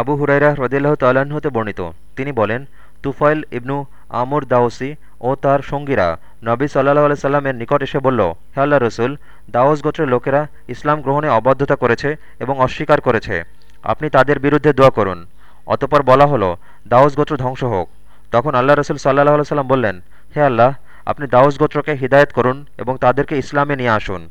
আবু হুরাইরা হ্রদিল্লাহ তাল্লাহ্ন হতে বর্ণিত। তিনি বলেন, তুফাইল ইবনু আমর দাওসি ও তার সঙ্গীরা নবী সাল্লাহ আলাই সাল্লামের নিকট এসে বলল, হে আল্লাহ রসুল, দাওস গোত্রের লোকেরা ইসলাম গ্রহণে অবাধ্যতা করেছে এবং অস্বীকার করেছে। আপনি তাদের বিরুদ্ধে দোয়া করুন। অতপর বলা হলো, দাওস গোত্র ধ্বংস হোক। তখন আল্লাহ রসুল সাল্লাহ সাল্লাম বললেন, হে আল্লাহ, আপনি দাউস গোত্রকে হিদায়ত করুন এবং তাদেরকে ইসলামে নিয়ে আসুন।